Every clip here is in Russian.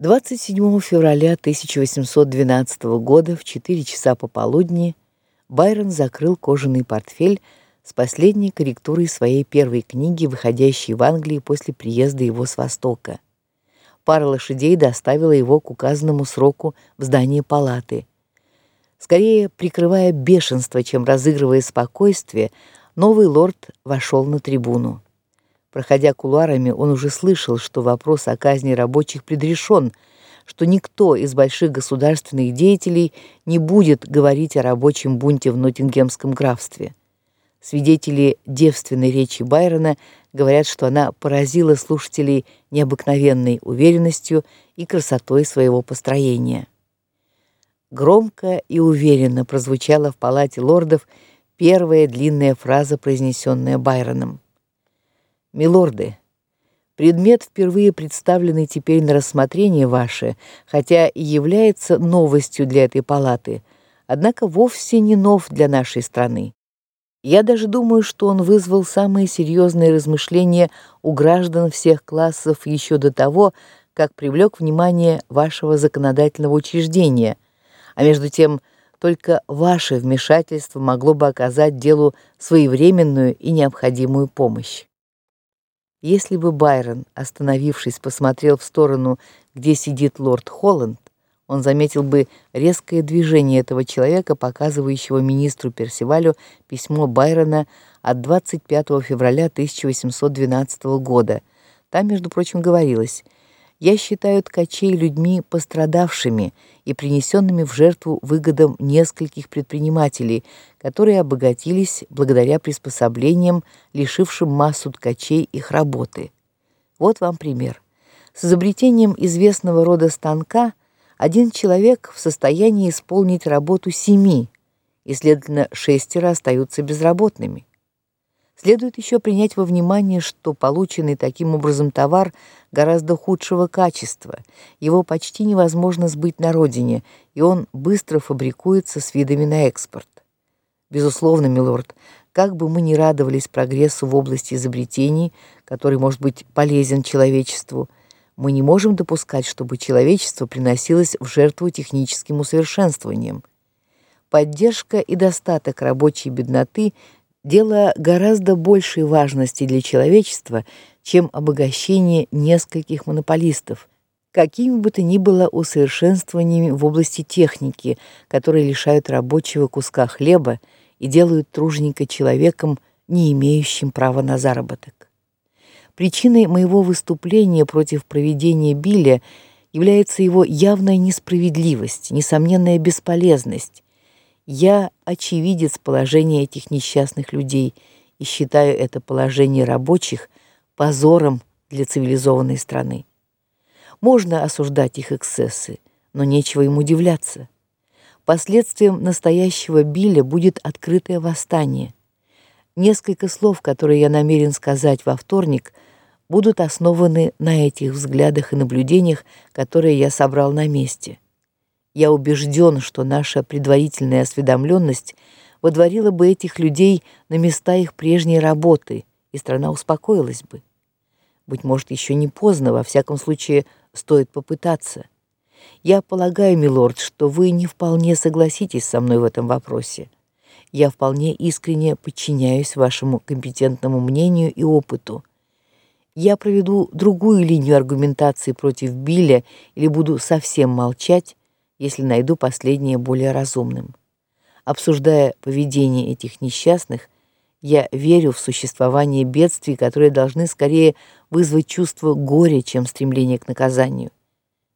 27 февраля 1812 года в 4 часа пополудни Байрон закрыл кожаный портфель с последней корректурой своей первой книги, выходящей в Англии после приезда его с Востока. Пара лошадей доставила его к указанному сроку в здание палаты. Скорее прикрывая бешенство, чем разыгрывая спокойствие, новый лорд вошел на трибуну. Проходя кулуарами, он уже слышал, что вопрос о казни рабочих предрешен, что никто из больших государственных деятелей не будет говорить о рабочем бунте в Ноттингемском графстве. Свидетели девственной речи Байрона говорят, что она поразила слушателей необыкновенной уверенностью и красотой своего построения. Громко и уверенно прозвучала в палате лордов первая длинная фраза, произнесенная Байроном. Милорды, предмет впервые представленный теперь на рассмотрение ваше, хотя и является новостью для этой палаты, однако вовсе не нов для нашей страны. Я даже думаю, что он вызвал самые серьезные размышления у граждан всех классов еще до того, как привлек внимание вашего законодательного учреждения. А между тем, только ваше вмешательство могло бы оказать делу своевременную и необходимую помощь. Если бы Байрон, остановившись, посмотрел в сторону, где сидит лорд Холланд, он заметил бы резкое движение этого человека, показывающего министру Персивалю письмо Байрона от 25 февраля 1812 года. Там, между прочим, говорилось: "Я считаю ткачей людьми пострадавшими и принесенными в жертву выгодам нескольких предпринимателей, которые обогатились благодаря приспособлениям, лишившим массу ткачей их работы. Вот вам пример. С изобретением известного рода станка один человек в состоянии исполнить работу семи, и следовательно, шестеро остаются безработными. Следует еще принять во внимание, что полученный таким образом товар гораздо худшего качества. Его почти невозможно сбыть на родине, и он быстро фабрикуется с видами на экспорт. Безусловно, милорд, как бы мы ни радовались прогрессу в области изобретений, который может быть полезен человечеству, мы не можем допускать, чтобы человечество приносилось в жертву техническим усовершенствованиям. Поддержка и достаток рабочей бедноты дело гораздо большей важности для человечества, чем обогащение нескольких монополистов, какими бы то ни было усовершенствованиями в области техники, которые лишают рабочего куска хлеба и делают труженика человеком, не имеющим права на заработок. Причиной моего выступления против проведения Билля является его явная несправедливость, несомненная бесполезность, я очевидец положения этих несчастных людей и считаю это положение рабочих позором для цивилизованной страны. Можно осуждать их эксцессы, но нечего им удивляться. Последствием настоящего биля будет открытое восстание. Несколько слов, которые я намерен сказать во вторник, будут основаны на этих взглядах и наблюдениях, которые я собрал на месте. Я убежден, что наша предварительная осведомленность водворила бы этих людей на места их прежней работы, и страна успокоилась бы. Быть может, еще не поздно, во всяком случае, стоит попытаться. Я полагаю, милорд, что вы не вполне согласитесь со мной в этом вопросе. Я вполне искренне подчиняюсь вашему компетентному мнению и опыту. Я проведу другую линию аргументации против Билля или буду совсем молчать, если найду последнее более разумным. Обсуждая поведение этих несчастных, я верю в существование бедствий, которые должны скорее вызвать чувство горя, чем стремление к наказанию.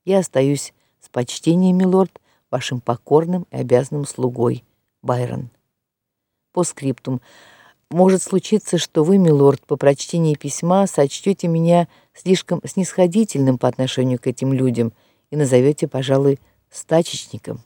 Я остаюсь с почтением, милорд, вашим покорным и обязанным слугой, Байрон. По скриптум. Может случиться, что вы, милорд, по прочтении письма сочтете меня слишком снисходительным по отношению к этим людям и назовете, пожалуй, стачечником.